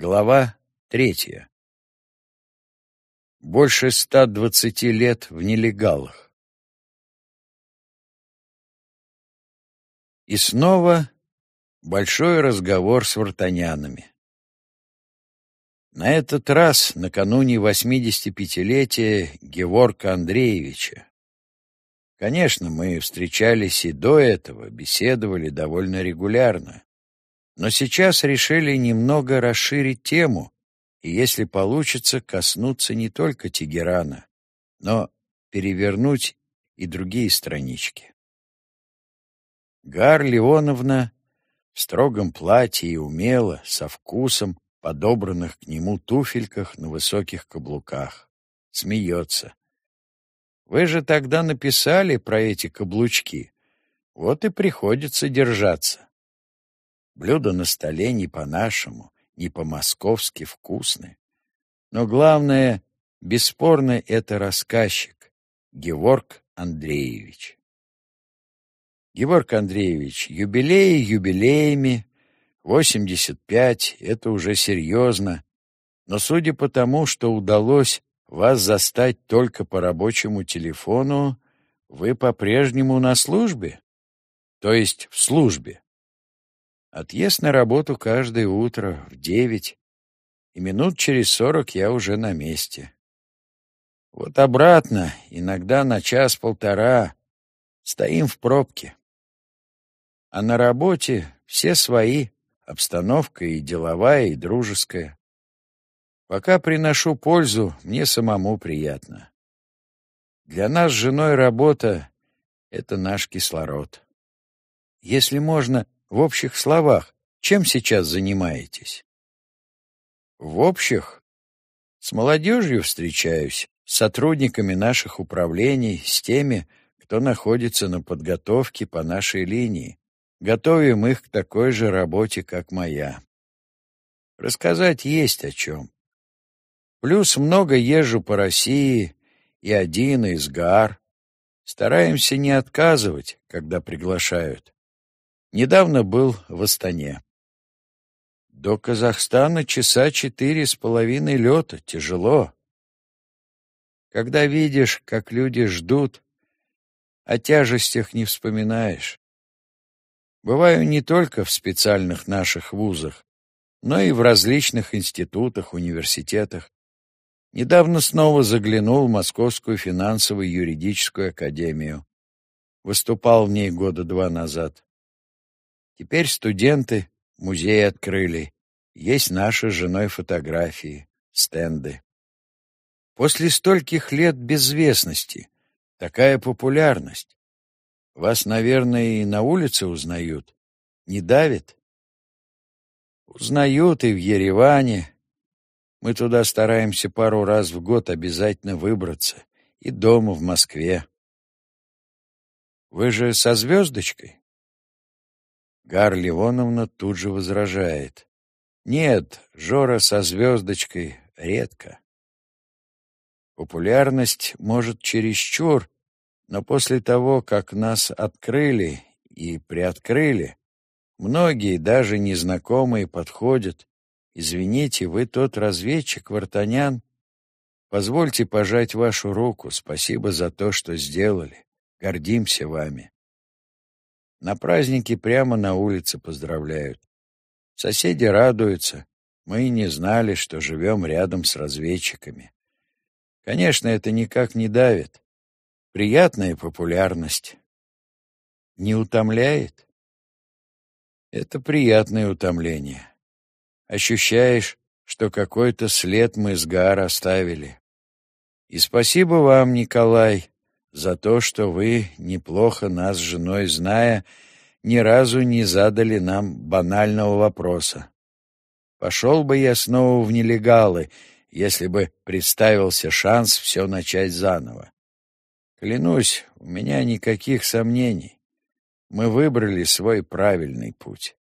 Глава третья. Больше ста двадцати лет в нелегалах. И снова большой разговор с вартанянами. На этот раз накануне 85-летия Геворка Андреевича. Конечно, мы встречались и до этого, беседовали довольно регулярно. Но сейчас решили немного расширить тему и, если получится, коснуться не только Тегерана, но перевернуть и другие странички. Гар Леоновна в строгом платье и умело, со вкусом, подобранных к нему туфельках на высоких каблуках. Смеется. Вы же тогда написали про эти каблучки. Вот и приходится держаться. Блюда на столе не по-нашему, не по-московски вкусны. Но главное, бесспорно, это рассказчик, Геворг Андреевич. Геворг Андреевич, юбилеи юбилеями, 85 — это уже серьезно, но судя по тому, что удалось вас застать только по рабочему телефону, вы по-прежнему на службе? То есть в службе. Отъезд на работу каждое утро в девять, и минут через сорок я уже на месте. Вот обратно, иногда на час-полтора, стоим в пробке. А на работе все свои, обстановка и деловая, и дружеская. Пока приношу пользу, мне самому приятно. Для нас с женой работа — это наш кислород. Если можно, в общих словах, чем сейчас занимаетесь? В общих? С молодежью встречаюсь, с сотрудниками наших управлений, с теми, кто находится на подготовке по нашей линии. Готовим их к такой же работе, как моя. Рассказать есть о чем. Плюс много езжу по России, и один, и из ГАР. Стараемся не отказывать, когда приглашают. Недавно был в Астане. До Казахстана часа четыре с половиной лета. Тяжело. Когда видишь, как люди ждут, о тяжестях не вспоминаешь. Бываю не только в специальных наших вузах, но и в различных институтах, университетах. Недавно снова заглянул в Московскую финансовую юридическую академию. Выступал в ней года два назад. Теперь студенты музей открыли. Есть наши с женой фотографии, стенды. После стольких лет безвестности такая популярность. Вас, наверное, и на улице узнают. Не давит? Узнают и в Ереване. Мы туда стараемся пару раз в год обязательно выбраться. И дома в Москве. Вы же со звездочкой? Гар Ливоновна тут же возражает. Нет, Жора со звездочкой редко. Популярность может чересчур, но после того, как нас открыли и приоткрыли, многие, даже незнакомые, подходят. «Извините, вы тот разведчик, Вартанян? Позвольте пожать вашу руку. Спасибо за то, что сделали. Гордимся вами». На празднике прямо на улице поздравляют. Соседи радуются. Мы и не знали, что живем рядом с разведчиками. Конечно, это никак не давит. Приятная популярность. Не утомляет? Это приятное утомление. Ощущаешь, что какой-то след мы с Гар оставили. И спасибо вам, Николай, за то, что вы, неплохо нас с женой зная, ни разу не задали нам банального вопроса. Пошел бы я снова в нелегалы, если бы представился шанс все начать заново. Клянусь, у меня никаких сомнений. Мы выбрали свой правильный путь.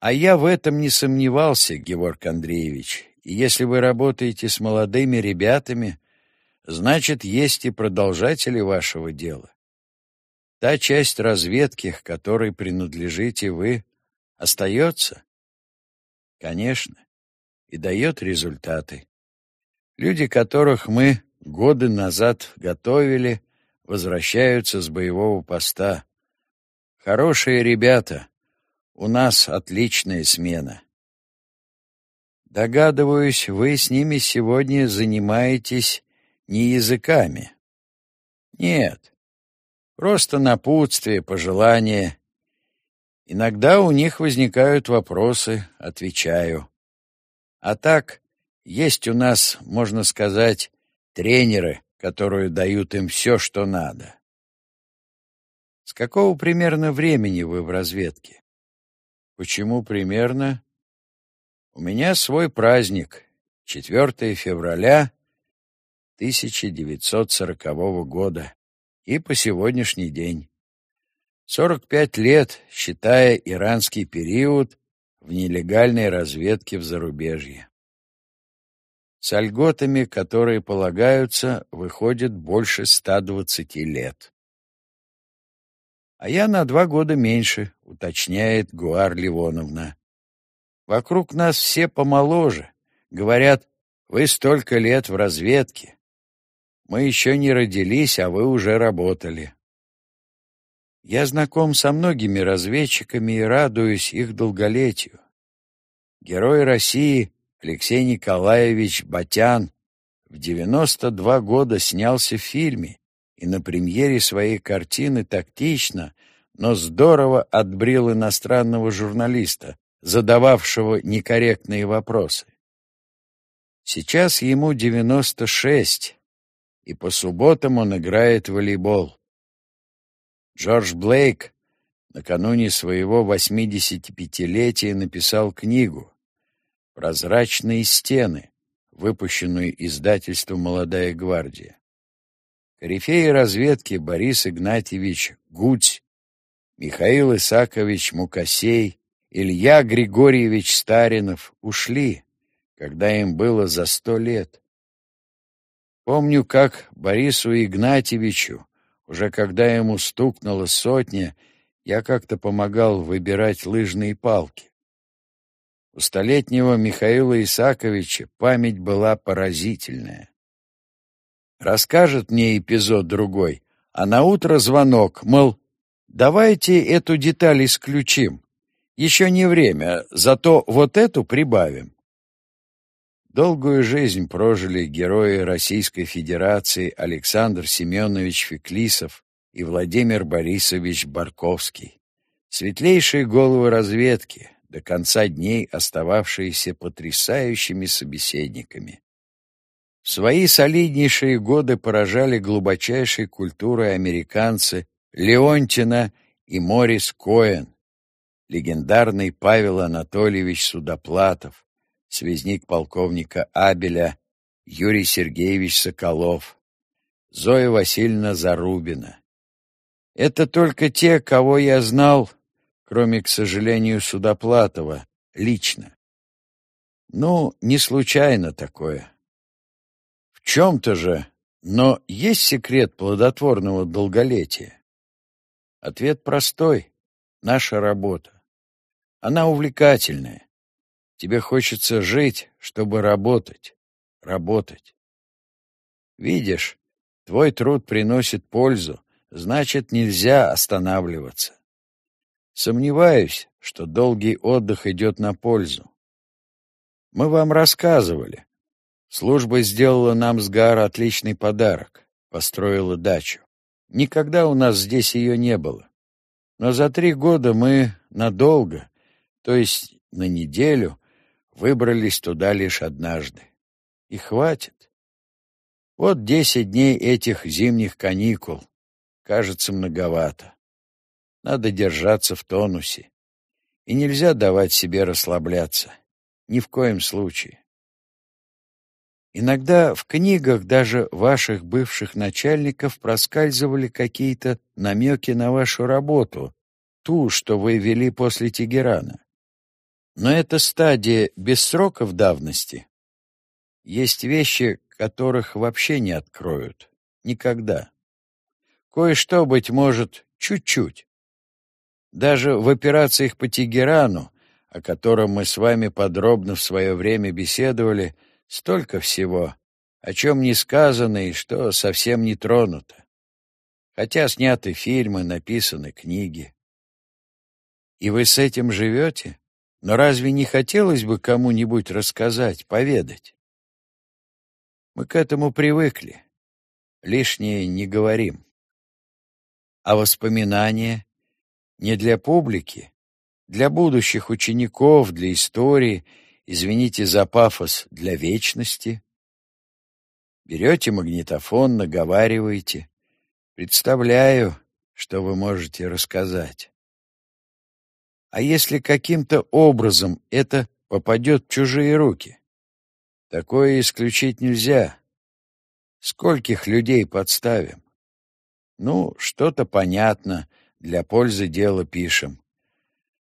А я в этом не сомневался, Георг Андреевич. И если вы работаете с молодыми ребятами, Значит, есть и продолжатели вашего дела. Та часть разведки, к которой принадлежите вы, остается? Конечно. и дает результаты. Люди, которых мы годы назад готовили, возвращаются с боевого поста. Хорошие ребята, у нас отличная смена. Догадываюсь, вы с ними сегодня занимаетесь не языками. Нет, просто напутствие, пожелания. Иногда у них возникают вопросы, отвечаю. А так, есть у нас, можно сказать, тренеры, которые дают им все, что надо. С какого примерно времени вы в разведке? Почему примерно? У меня свой праздник. 4 февраля 1940 года и по сегодняшний день. 45 лет, считая иранский период в нелегальной разведке в зарубежье. С льготами, которые полагаются, выходит больше 120 лет. А я на два года меньше, уточняет Гуар Ливоновна. Вокруг нас все помоложе. Говорят, вы столько лет в разведке. Мы еще не родились, а вы уже работали. Я знаком со многими разведчиками и радуюсь их долголетию. Герой России Алексей Николаевич Батян в 92 года снялся в фильме и на премьере своей картины тактично, но здорово отбрил иностранного журналиста, задававшего некорректные вопросы. Сейчас ему 96, и по субботам он играет в волейбол. Джордж Блейк накануне своего 85-летия написал книгу «Прозрачные стены», выпущенную издательством «Молодая гвардия». Корифеи разведки Борис Игнатьевич Гудь, Михаил Исакович Мукасей, Илья Григорьевич Старинов ушли, когда им было за сто лет. Помню, как Борису Игнатьевичу уже когда ему стукнуло сотня, я как-то помогал выбирать лыжные палки. У столетнего Михаила Исаковича память была поразительная. Расскажет мне эпизод другой, а на утро звонок, мол, давайте эту деталь исключим. Еще не время, зато вот эту прибавим. Долгую жизнь прожили герои Российской Федерации Александр Семенович Феклисов и Владимир Борисович Барковский. Светлейшие головы разведки, до конца дней остававшиеся потрясающими собеседниками. Свои солиднейшие годы поражали глубочайшей культурой американцы Леонтина и Морис Коэн, легендарный Павел Анатольевич Судоплатов, связник полковника Абеля, Юрий Сергеевич Соколов, Зоя Васильевна Зарубина. Это только те, кого я знал, кроме, к сожалению, Судоплатова, лично. Ну, не случайно такое. В чем-то же, но есть секрет плодотворного долголетия? Ответ простой — наша работа. Она увлекательная. Тебе хочется жить, чтобы работать, работать. Видишь, твой труд приносит пользу, значит, нельзя останавливаться. Сомневаюсь, что долгий отдых идет на пользу. Мы вам рассказывали. Служба сделала нам с Гар отличный подарок, построила дачу. Никогда у нас здесь ее не было. Но за три года мы надолго, то есть на неделю, выбрались туда лишь однажды. И хватит. Вот десять дней этих зимних каникул. Кажется, многовато. Надо держаться в тонусе. И нельзя давать себе расслабляться. Ни в коем случае. Иногда в книгах даже ваших бывших начальников проскальзывали какие-то намеки на вашу работу, ту, что вы вели после Тегерана. Но это стадия без сроков давности. Есть вещи, которых вообще не откроют. Никогда. Кое-что, быть может, чуть-чуть. Даже в операциях по Тегерану о котором мы с вами подробно в свое время беседовали, столько всего, о чем не сказано и что совсем не тронуто. Хотя сняты фильмы, написаны книги. И вы с этим живете? Но разве не хотелось бы кому-нибудь рассказать, поведать? Мы к этому привыкли. Лишнее не говорим. А воспоминания не для публики, для будущих учеников, для истории, извините за пафос, для вечности. Берете магнитофон, наговариваете. Представляю, что вы можете рассказать. А если каким-то образом это попадет в чужие руки? Такое исключить нельзя. Скольких людей подставим? Ну, что-то понятно, для пользы дела пишем.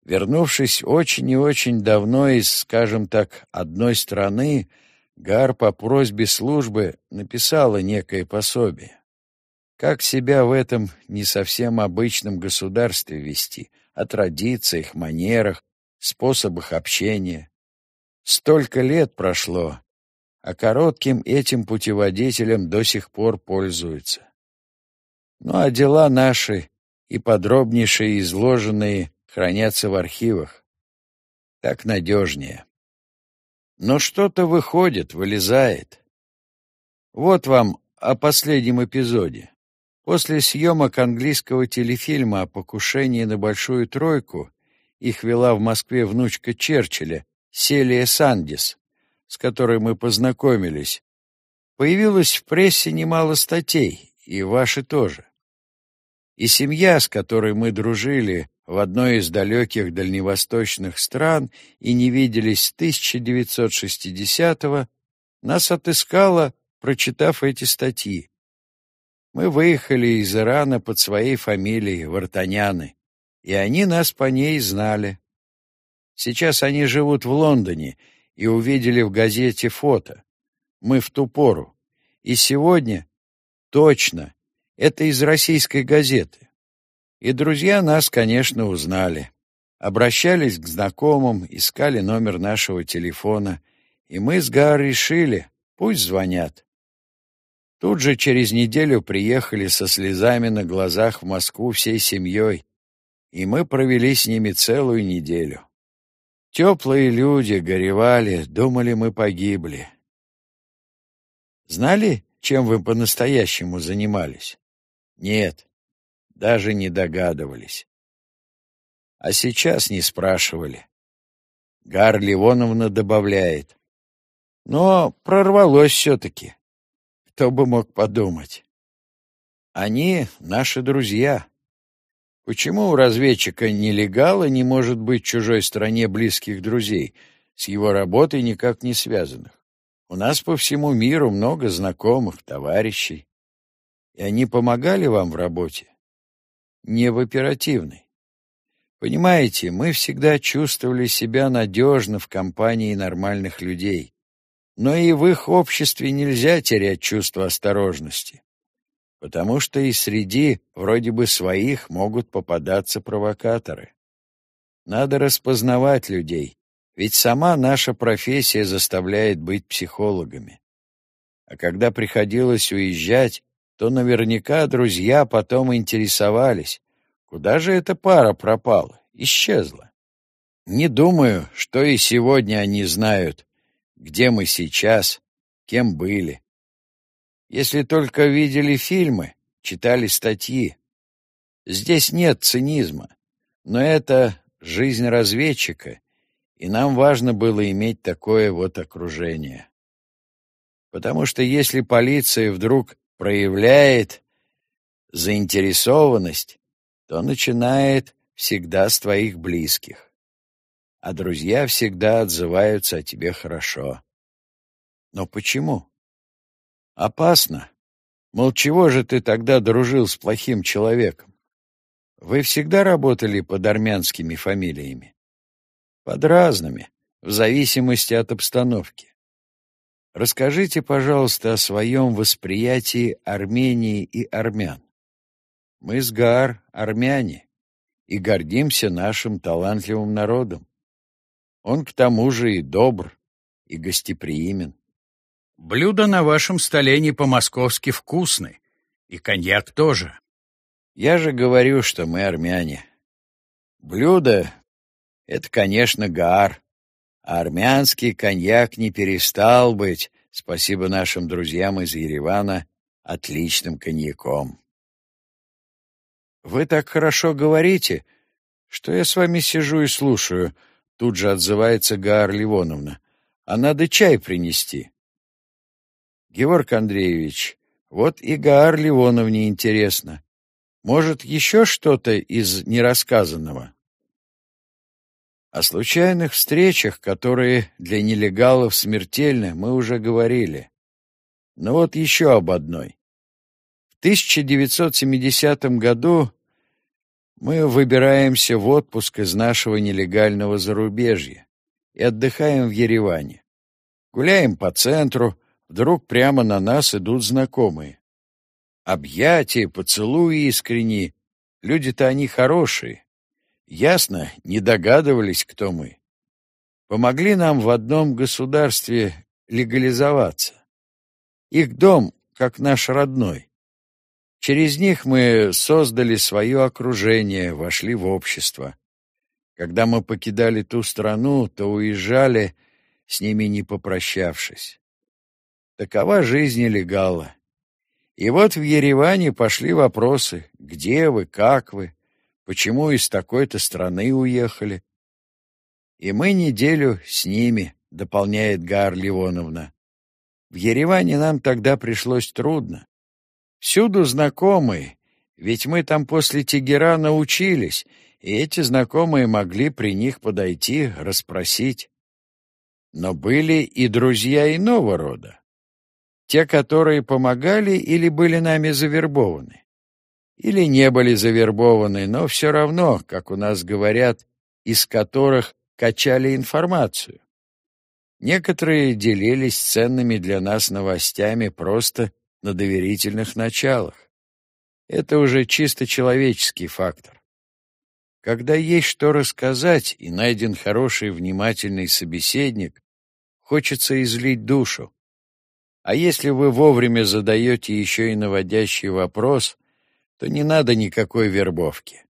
Вернувшись очень и очень давно из, скажем так, одной страны, Гар по просьбе службы написала некое пособие. Как себя в этом не совсем обычном государстве вести — о традициях, манерах, способах общения. Столько лет прошло, а коротким этим путеводителем до сих пор пользуются. Ну а дела наши и подробнейшие изложенные хранятся в архивах. Так надежнее. Но что-то выходит, вылезает. Вот вам о последнем эпизоде. После съемок английского телефильма о покушении на Большую Тройку их вела в Москве внучка Черчилля, Селия Сандис, с которой мы познакомились. Появилось в прессе немало статей, и ваши тоже. И семья, с которой мы дружили в одной из далеких дальневосточных стран и не виделись с 1960-го, нас отыскала, прочитав эти статьи. Мы выехали из Ирана под своей фамилией, Вартаняны, и они нас по ней знали. Сейчас они живут в Лондоне и увидели в газете фото. Мы в ту пору. И сегодня, точно, это из российской газеты. И друзья нас, конечно, узнали. Обращались к знакомым, искали номер нашего телефона, и мы с Гар решили, пусть звонят. Тут же через неделю приехали со слезами на глазах в Москву всей семьей, и мы провели с ними целую неделю. Теплые люди горевали, думали, мы погибли. Знали, чем вы по-настоящему занимались? Нет, даже не догадывались. А сейчас не спрашивали. Гар Ливоновна добавляет. Но прорвалось все-таки. Кто бы мог подумать? Они наши друзья. Почему у разведчика нелегала не может быть в чужой стране близких друзей, с его работой никак не связанных? У нас по всему миру много знакомых, товарищей. И они помогали вам в работе? Не в оперативной. Понимаете, мы всегда чувствовали себя надежно в компании нормальных людей но и в их обществе нельзя терять чувство осторожности, потому что и среди вроде бы своих могут попадаться провокаторы. Надо распознавать людей, ведь сама наша профессия заставляет быть психологами. А когда приходилось уезжать, то наверняка друзья потом интересовались, куда же эта пара пропала, исчезла. Не думаю, что и сегодня они знают, где мы сейчас, кем были. Если только видели фильмы, читали статьи. Здесь нет цинизма, но это жизнь разведчика, и нам важно было иметь такое вот окружение. Потому что если полиция вдруг проявляет заинтересованность, то начинает всегда с твоих близких а друзья всегда отзываются о тебе хорошо. Но почему? Опасно. Мол, чего же ты тогда дружил с плохим человеком? Вы всегда работали под армянскими фамилиями? Под разными, в зависимости от обстановки. Расскажите, пожалуйста, о своем восприятии Армении и армян. Мы с Гаар армяне и гордимся нашим талантливым народом. Он к тому же и добр, и гостеприимен. Блюда на вашем столе не по-московски вкусны, и коньяк тоже. Я же говорю, что мы армяне. Блюдо — это, конечно, гар, а армянский коньяк не перестал быть, спасибо нашим друзьям из Еревана, отличным коньяком. «Вы так хорошо говорите, что я с вами сижу и слушаю», — тут же отзывается Гаар Ливоновна. «А надо чай принести». «Георг Андреевич, вот и Гаар Ливоновне интересно. Может, еще что-то из нерассказанного?» О случайных встречах, которые для нелегалов смертельны, мы уже говорили. Но вот еще об одной. В 1970 году мы выбираемся в отпуск из нашего нелегального зарубежья и отдыхаем в Ереване. Гуляем по центру, вдруг прямо на нас идут знакомые. Объятия, поцелуи искренние. Люди-то они хорошие. Ясно, не догадывались, кто мы. Помогли нам в одном государстве легализоваться. Их дом, как наш родной. Через них мы создали свое окружение, вошли в общество. Когда мы покидали ту страну, то уезжали, с ними не попрощавшись. Такова жизнь нелегала. И вот в Ереване пошли вопросы, где вы, как вы, почему из такой-то страны уехали. И мы неделю с ними, дополняет Гар Ливоновна. В Ереване нам тогда пришлось трудно. Всюду знакомые, ведь мы там после Тегерана учились, и эти знакомые могли при них подойти, расспросить. Но были и друзья иного рода. Те, которые помогали или были нами завербованы или не были завербованы, но все равно, как у нас говорят, из которых качали информацию. Некоторые делились ценными для нас новостями просто на доверительных началах. Это уже чисто человеческий фактор. Когда есть что рассказать и найден хороший внимательный собеседник, хочется излить душу. А если вы вовремя задаете еще и наводящий вопрос, то не надо никакой вербовки.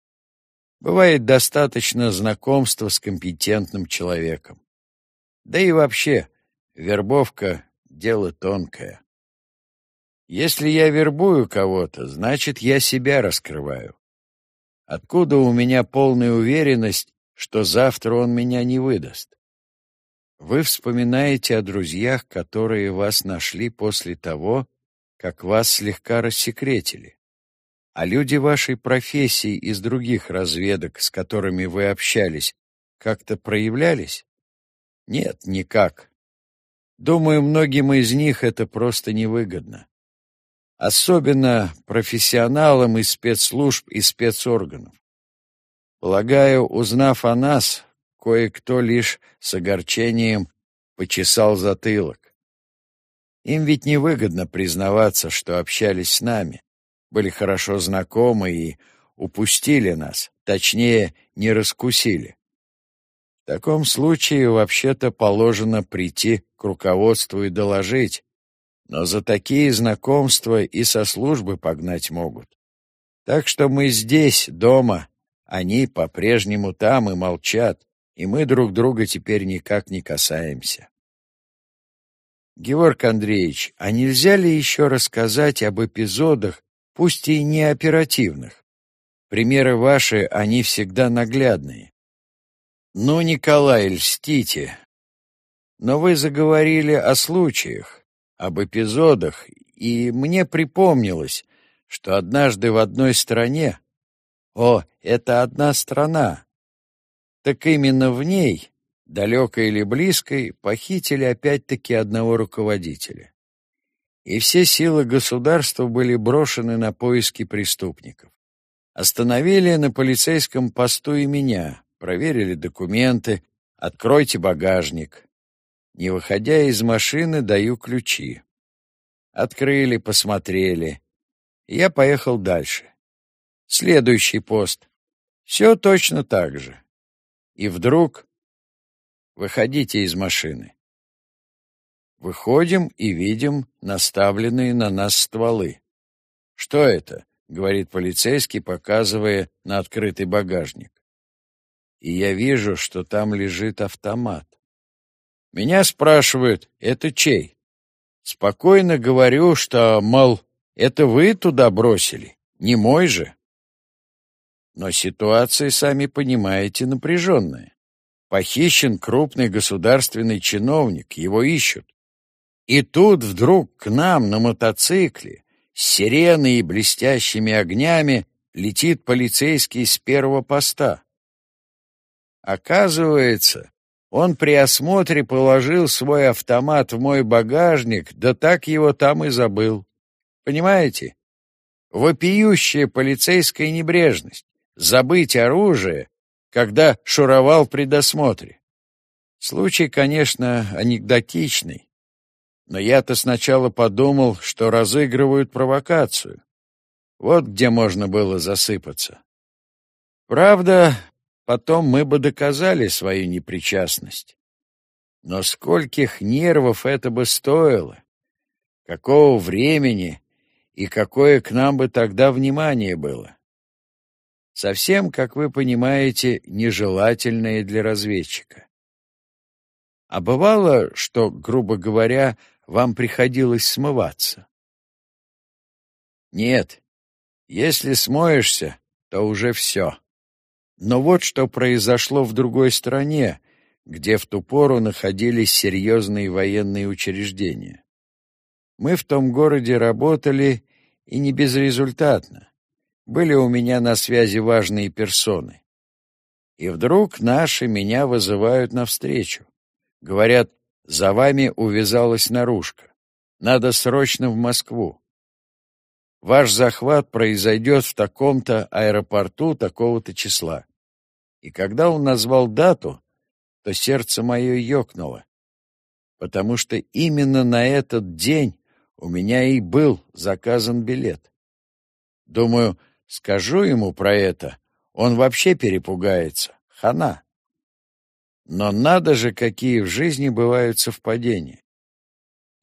Бывает достаточно знакомства с компетентным человеком. Да и вообще, вербовка — дело тонкое. Если я вербую кого-то, значит, я себя раскрываю. Откуда у меня полная уверенность, что завтра он меня не выдаст? Вы вспоминаете о друзьях, которые вас нашли после того, как вас слегка рассекретили. А люди вашей профессии из других разведок, с которыми вы общались, как-то проявлялись? Нет, никак. Думаю, многим из них это просто невыгодно. Особенно профессионалам из спецслужб и спецорганов. Полагаю, узнав о нас, кое-кто лишь с огорчением почесал затылок. Им ведь невыгодно признаваться, что общались с нами были хорошо знакомы и упустили нас, точнее, не раскусили. В таком случае вообще-то положено прийти к руководству и доложить, но за такие знакомства и со службы погнать могут. Так что мы здесь, дома, они по-прежнему там и молчат, и мы друг друга теперь никак не касаемся. Георг Андреевич, а нельзя ли еще рассказать об эпизодах, пусть и не оперативных. Примеры ваши, они всегда наглядные. Ну, Николай, льстите. Но вы заговорили о случаях, об эпизодах, и мне припомнилось, что однажды в одной стране... О, это одна страна! Так именно в ней, далекой или близкой, похитили опять-таки одного руководителя и все силы государства были брошены на поиски преступников. Остановили на полицейском посту и меня, проверили документы, откройте багажник. Не выходя из машины, даю ключи. Открыли, посмотрели. Я поехал дальше. Следующий пост. Все точно так же. И вдруг Выходите из машины. Выходим и видим наставленные на нас стволы. «Что это?» — говорит полицейский, показывая на открытый багажник. И я вижу, что там лежит автомат. Меня спрашивают, это чей? Спокойно говорю, что, мол, это вы туда бросили, не мой же. Но ситуация, сами понимаете, напряженная. Похищен крупный государственный чиновник, его ищут. И тут вдруг к нам на мотоцикле с сиреной и блестящими огнями летит полицейский с первого поста. Оказывается, он при осмотре положил свой автомат в мой багажник, да так его там и забыл. Понимаете? Вопиющая полицейская небрежность. Забыть оружие, когда шуровал при досмотре. Случай, конечно, анекдотичный, но я-то сначала подумал, что разыгрывают провокацию. Вот где можно было засыпаться. Правда, потом мы бы доказали свою непричастность. Но скольких нервов это бы стоило? Какого времени и какое к нам бы тогда внимание было? Совсем, как вы понимаете, нежелательное для разведчика. А бывало, что, грубо говоря, вам приходилось смываться? Нет, если смоешься, то уже все. Но вот что произошло в другой стране, где в ту пору находились серьезные военные учреждения. Мы в том городе работали и не безрезультатно. Были у меня на связи важные персоны. И вдруг наши меня вызывают навстречу. Говорят, за вами увязалась наружка. Надо срочно в Москву. Ваш захват произойдет в таком-то аэропорту такого-то числа. И когда он назвал дату, то сердце мое ёкнуло, потому что именно на этот день у меня и был заказан билет. Думаю, скажу ему про это, он вообще перепугается. Хана. Но надо же, какие в жизни бывают совпадения.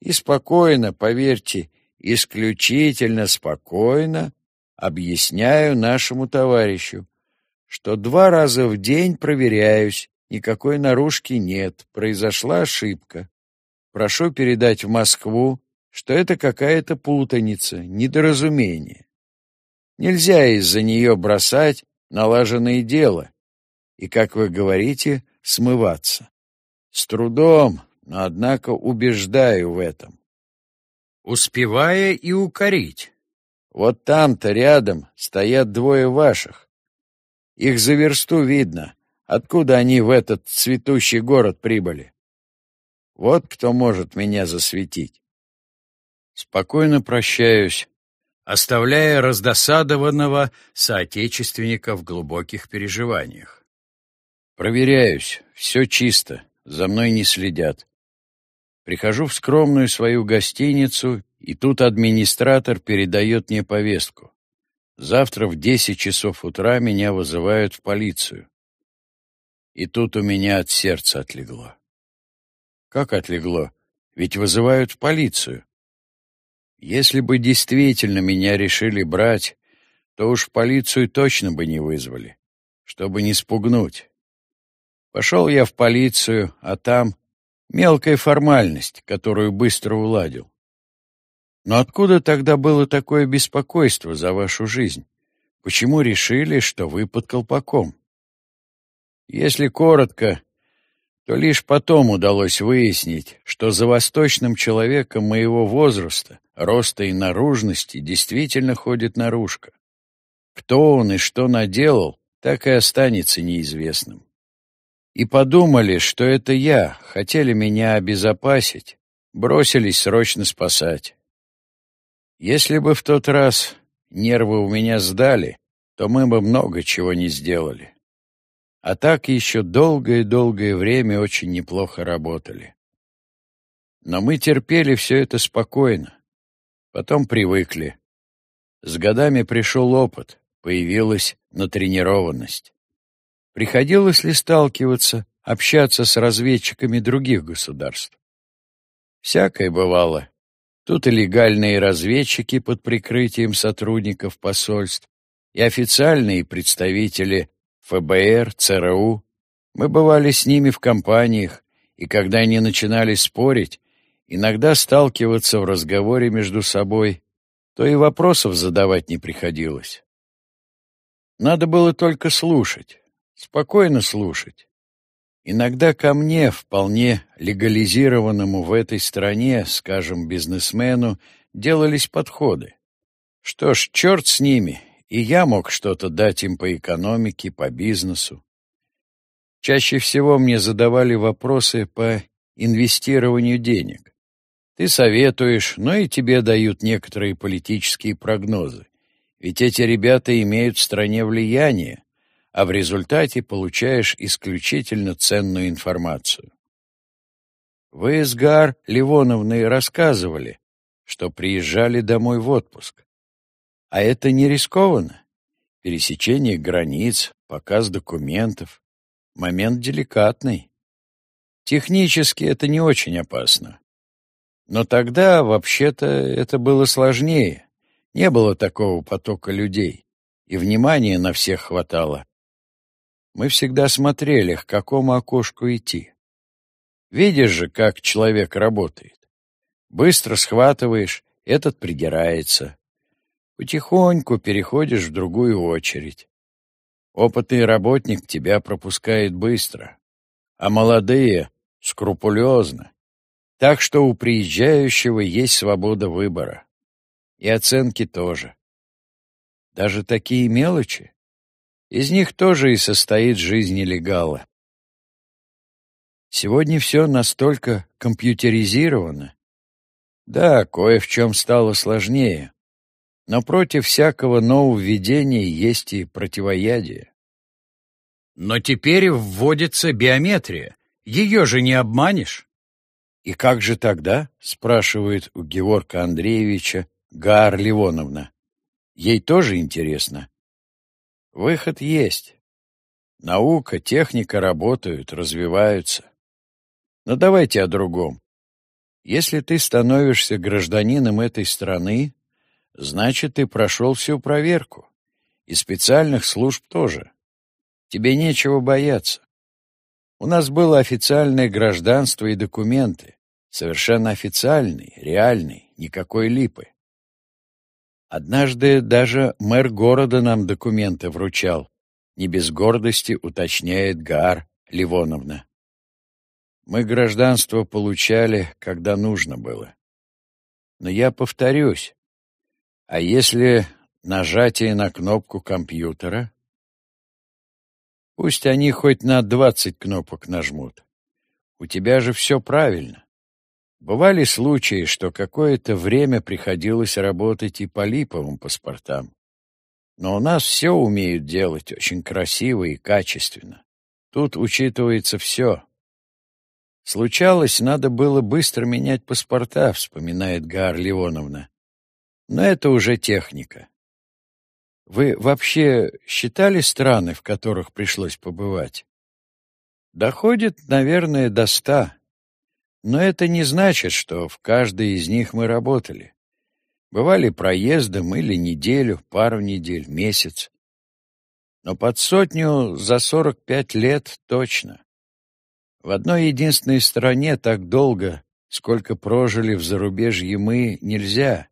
И спокойно, поверьте, исключительно спокойно объясняю нашему товарищу, что два раза в день проверяюсь, никакой наружки нет, произошла ошибка. Прошу передать в Москву, что это какая-то путаница, недоразумение. Нельзя из-за нее бросать налаженное дело и, как вы говорите, смываться. С трудом, но, однако, убеждаю в этом успевая и укорить. Вот там-то рядом стоят двое ваших. Их за версту видно, откуда они в этот цветущий город прибыли. Вот кто может меня засветить. Спокойно прощаюсь, оставляя раздосадованного соотечественника в глубоких переживаниях. Проверяюсь, все чисто, за мной не следят. Прихожу в скромную свою гостиницу, и тут администратор передает мне повестку. Завтра в десять часов утра меня вызывают в полицию. И тут у меня от сердца отлегло. Как отлегло? Ведь вызывают в полицию. Если бы действительно меня решили брать, то уж в полицию точно бы не вызвали, чтобы не спугнуть. Пошел я в полицию, а там Мелкая формальность, которую быстро уладил. Но откуда тогда было такое беспокойство за вашу жизнь? Почему решили, что вы под колпаком? Если коротко, то лишь потом удалось выяснить, что за восточным человеком моего возраста, роста и наружности действительно ходит наружка. Кто он и что наделал, так и останется неизвестным и подумали, что это я, хотели меня обезопасить, бросились срочно спасать. Если бы в тот раз нервы у меня сдали, то мы бы много чего не сделали. А так еще долгое-долгое время очень неплохо работали. Но мы терпели все это спокойно, потом привыкли. С годами пришел опыт, появилась натренированность. Приходилось ли сталкиваться общаться с разведчиками других государств. Всякое бывало. Тут и легальные разведчики под прикрытием сотрудников посольств, и официальные представители ФБР, ЦРУ. Мы бывали с ними в компаниях, и когда они начинали спорить, иногда сталкиваться в разговоре между собой, то и вопросов задавать не приходилось. Надо было только слушать, спокойно слушать. Иногда ко мне, вполне легализированному в этой стране, скажем, бизнесмену, делались подходы. Что ж, черт с ними, и я мог что-то дать им по экономике, по бизнесу. Чаще всего мне задавали вопросы по инвестированию денег. Ты советуешь, но и тебе дают некоторые политические прогнозы. Ведь эти ребята имеют в стране влияние, а в результате получаешь исключительно ценную информацию. Вы с Гар Ливоновной рассказывали, что приезжали домой в отпуск. А это не рискованно. Пересечение границ, показ документов. Момент деликатный. Технически это не очень опасно. Но тогда, вообще-то, это было сложнее. Не было такого потока людей, и внимания на всех хватало. Мы всегда смотрели, к какому окошку идти. Видишь же, как человек работает. Быстро схватываешь, этот придирается. Потихоньку переходишь в другую очередь. Опытный работник тебя пропускает быстро, а молодые — скрупулезно. Так что у приезжающего есть свобода выбора. И оценки тоже. Даже такие мелочи из них тоже и состоит жизнь нелегала. Сегодня все настолько компьютеризировано. Да, кое в чем стало сложнее. Но против всякого нововведения есть и противоядие. Но теперь вводится биометрия. Ее же не обманешь. «И как же тогда?» — спрашивает у Георга Андреевича Гаар Ливоновна. Ей тоже интересно. Выход есть. Наука, техника работают, развиваются. Но давайте о другом. Если ты становишься гражданином этой страны, значит, ты прошел всю проверку. И специальных служб тоже. Тебе нечего бояться. У нас было официальное гражданство и документы. Совершенно официальный, реальный, никакой липы. Однажды даже мэр города нам документы вручал. Не без гордости уточняет Гаар Ливоновна. Мы гражданство получали, когда нужно было. Но я повторюсь, а если нажатие на кнопку компьютера? Пусть они хоть на двадцать кнопок нажмут. У тебя же все правильно. Бывали случаи, что какое-то время приходилось работать и по липовым паспортам. Но у нас все умеют делать очень красиво и качественно. Тут учитывается все. Случалось, надо было быстро менять паспорта, вспоминает Гар Леоновна. Но это уже техника. Вы вообще считали страны, в которых пришлось побывать? Доходит, наверное, до ста. Но это не значит, что в каждой из них мы работали. Бывали проездом или неделю, пару недель, месяц. Но под сотню за сорок пять лет точно. В одной единственной стране так долго, сколько прожили в зарубежье мы, нельзя.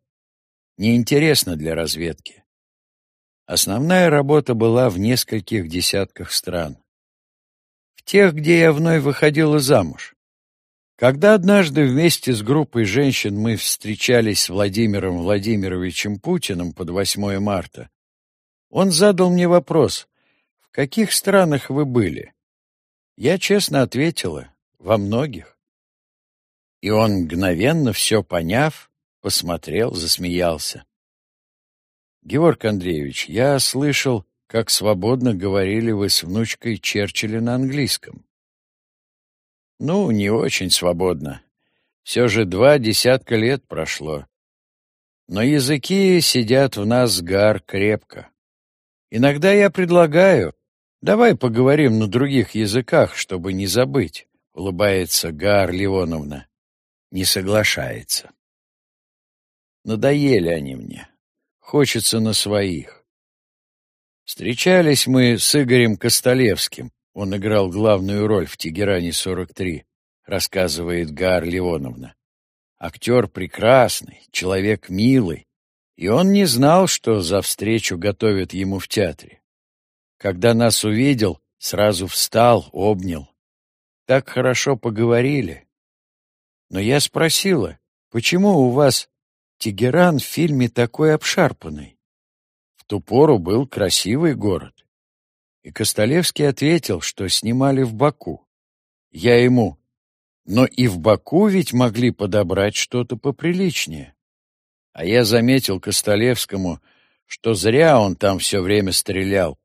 Неинтересно для разведки. Основная работа была в нескольких десятках стран. В тех, где я вновь выходила замуж. Когда однажды вместе с группой женщин мы встречались с Владимиром Владимировичем Путиным под 8 марта, он задал мне вопрос, в каких странах вы были? Я честно ответила, во многих. И он, мгновенно все поняв, посмотрел, засмеялся. Георг Андреевич, я слышал, как свободно говорили вы с внучкой Черчилля на английском. Ну, не очень свободно. Все же два десятка лет прошло. Но языки сидят в нас гар крепко. Иногда я предлагаю, Давай поговорим на других языках, чтобы не забыть, улыбается Гар Леоновна. Не соглашается. Надоели они мне. Хочется на своих. Встречались мы с Игорем Костолевским. Он играл главную роль в «Тегеране-43», рассказывает Гар Леоновна. Актер прекрасный, человек милый, и он не знал, что за встречу готовят ему в театре. Когда нас увидел, сразу встал, обнял. Так хорошо поговорили. Но я спросила, почему у вас Тегеран в фильме такой обшарпанный? В ту пору был красивый город. И Костолевский ответил, что снимали в Баку. Я ему, но и в Баку ведь могли подобрать что-то поприличнее. А я заметил Костолевскому, что зря он там все время стрелял.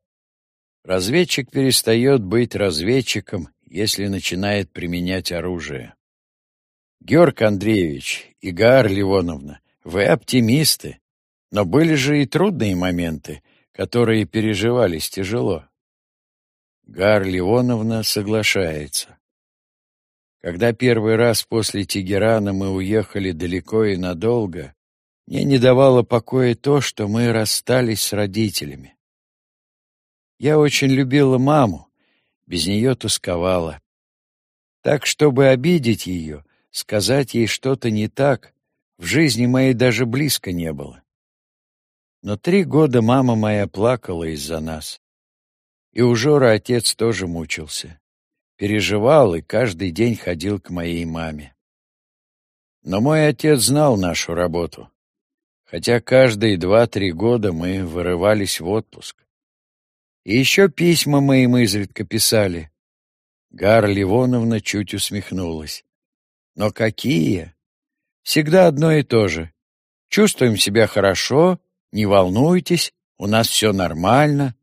Разведчик перестает быть разведчиком, если начинает применять оружие. Георг Андреевич и Гаар Ливоновна, вы оптимисты, но были же и трудные моменты, которые переживались тяжело. Гар Ливоновна соглашается. Когда первый раз после Тегерана мы уехали далеко и надолго, мне не давало покоя то, что мы расстались с родителями. Я очень любила маму, без нее тосковала. Так, чтобы обидеть ее, сказать ей что-то не так, в жизни моей даже близко не было. Но три года мама моя плакала из-за нас. И у Жора отец тоже мучился. Переживал и каждый день ходил к моей маме. Но мой отец знал нашу работу хотя каждые два-три года мы вырывались в отпуск. И еще письма мы им изредка писали. Гар Ливоновна чуть усмехнулась. Но какие? Всегда одно и то же. Чувствуем себя хорошо, не волнуйтесь, у нас все нормально.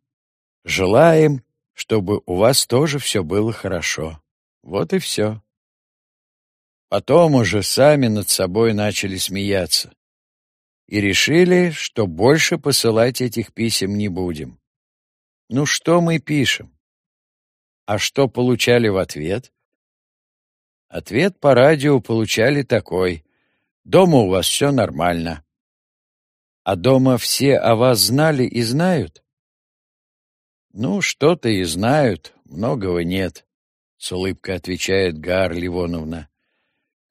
Желаем, чтобы у вас тоже все было хорошо. Вот и все. Потом уже сами над собой начали смеяться и решили, что больше посылать этих писем не будем. Ну что мы пишем? А что получали в ответ? Ответ по радио получали такой. Дома у вас все нормально. А дома все о вас знали и знают? Ну, что-то и знают, многого нет, — с улыбкой отвечает Гар Ливоновна.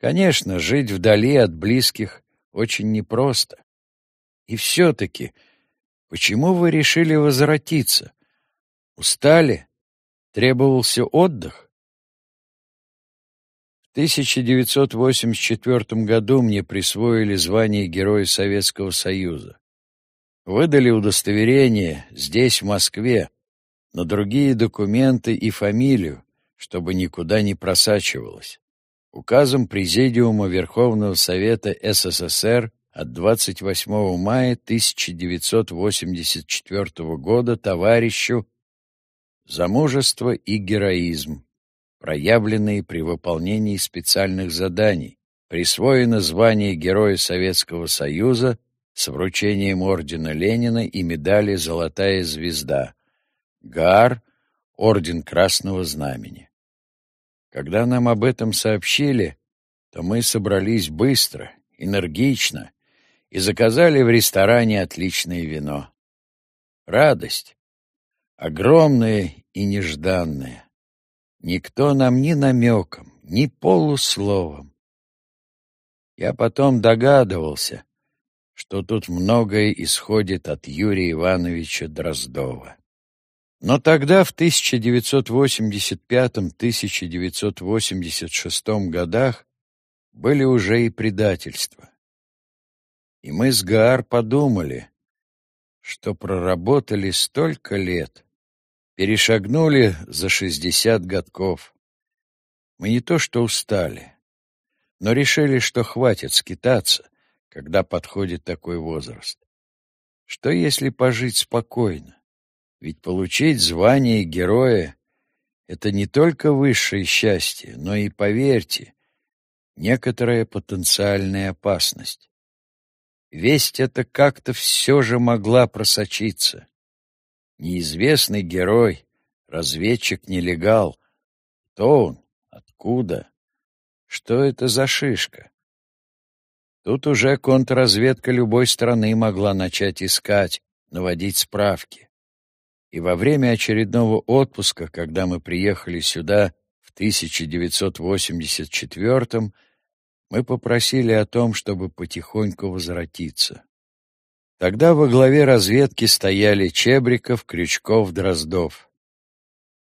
Конечно, жить вдали от близких очень непросто. И все-таки, почему вы решили возвратиться? Устали? Требовался отдых? В 1984 году мне присвоили звание Героя Советского Союза. Выдали удостоверение здесь, в Москве, но другие документы и фамилию, чтобы никуда не просачивалось. Указом Президиума Верховного Совета СССР от 28 мая 1984 года товарищу за мужество и героизм, проявленные при выполнении специальных заданий, присвоено звание Героя Советского Союза с вручением ордена Ленина и медали «Золотая звезда», ГАР, орден Красного Знамени. Когда нам об этом сообщили, то мы собрались быстро, энергично и заказали в ресторане отличное вино. Радость, огромная и нежданная. Никто нам ни намеком, ни полусловом. Я потом догадывался, что тут многое исходит от Юрия Ивановича Дроздова. Но тогда, в 1985-1986 годах, были уже и предательства. И мы с Гаар подумали, что проработали столько лет, перешагнули за шестьдесят годков. Мы не то что устали, но решили, что хватит скитаться, когда подходит такой возраст. Что если пожить спокойно? Ведь получить звание героя — это не только высшее счастье, но и, поверьте, некоторая потенциальная опасность. Весть эта как-то все же могла просочиться. Неизвестный герой, Разведчик-нелегал. Кто он? Откуда? Что это за шишка? Тут уже контрразведка любой страны могла начать искать, наводить справки. И во время очередного отпуска, когда мы приехали сюда в 1984 мы попросили о том, чтобы потихоньку возвратиться. Тогда во главе разведки стояли Чебриков, Крючков, Дроздов.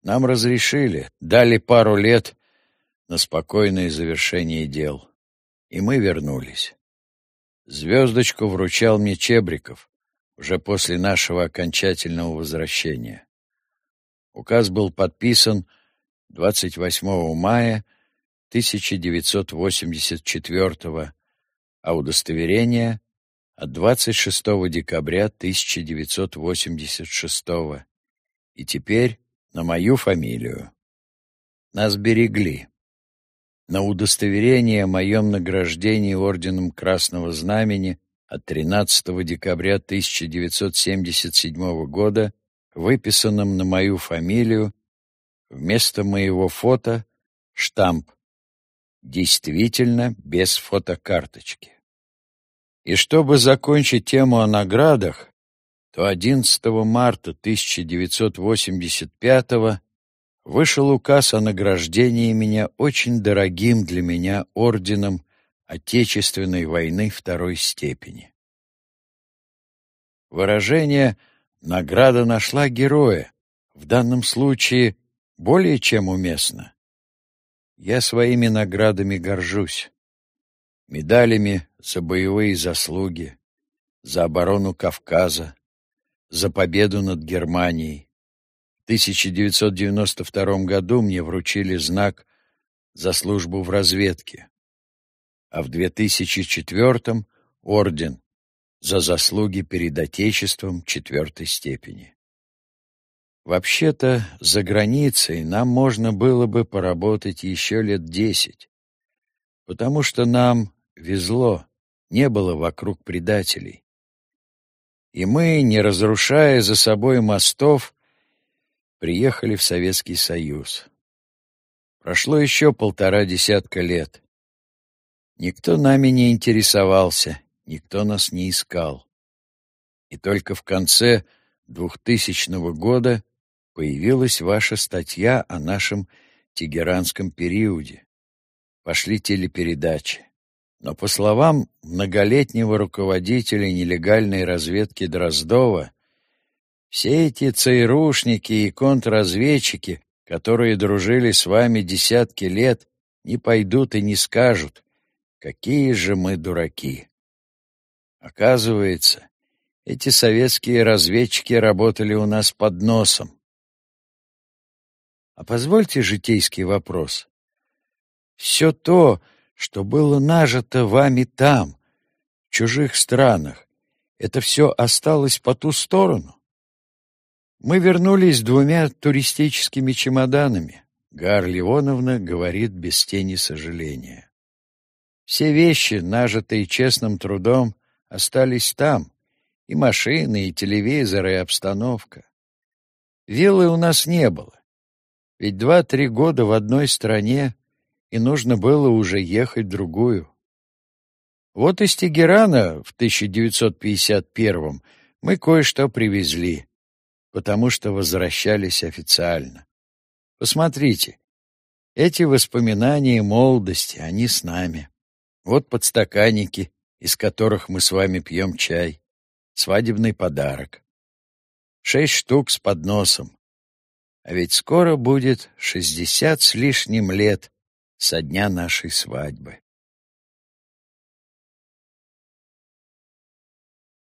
Нам разрешили, дали пару лет на спокойное завершение дел. И мы вернулись. Звездочку вручал мне Чебриков уже после нашего окончательного возвращения. Указ был подписан 28 мая 1984 а удостоверение от 26 декабря 1986 и теперь на мою фамилию. Нас берегли. На удостоверение о моем награждении Орденом Красного Знамени от 13 декабря 1977 года, выписанном на мою фамилию, вместо моего фото штамп «Действительно без фотокарточки». И чтобы закончить тему о наградах, то 11 марта 1985 года вышел указ о награждении меня очень дорогим для меня орденом Отечественной войны второй степени. Выражение «награда нашла героя» в данном случае более чем уместно. Я своими наградами горжусь. Медалями за боевые заслуги, за оборону Кавказа, за победу над Германией, 1992 году мне вручили знак за службу в разведке, а в 2004 — орден за заслуги перед Отечеством четвертой степени. Вообще-то, за границей нам можно было бы поработать еще лет десять, потому что нам везло, не было вокруг предателей. И мы, не разрушая за собой мостов, приехали в Советский Союз. Прошло еще полтора десятка лет. Никто нами не интересовался, никто нас не искал. И только в конце 2000 года появилась ваша статья о нашем тегеранском периоде. Пошли телепередачи. Но, по словам многолетнего руководителя нелегальной разведки Дроздова, все эти ЦРУшники и контрразведчики, которые дружили с вами десятки лет, не пойдут и не скажут, какие же мы дураки. Оказывается, эти советские разведчики работали у нас под носом. А позвольте житейский вопрос. Все то, что было нажито вами там, в чужих странах, это все осталось по ту сторону? Мы вернулись двумя туристическими чемоданами. Гар Ливоновна говорит без тени сожаления. Все вещи, нажитые честным трудом, остались там. И машины, и телевизоры, и обстановка. Виллы у нас не было. Ведь два-три года в одной стране, и нужно было уже ехать в другую. Вот из Тегерана в 1951 мы кое-что привезли потому что возвращались официально. Посмотрите, эти воспоминания молодости, они с нами. Вот подстаканники, из которых мы с вами пьем чай, свадебный подарок. Шесть штук с подносом. А ведь скоро будет шестьдесят с лишним лет со дня нашей свадьбы.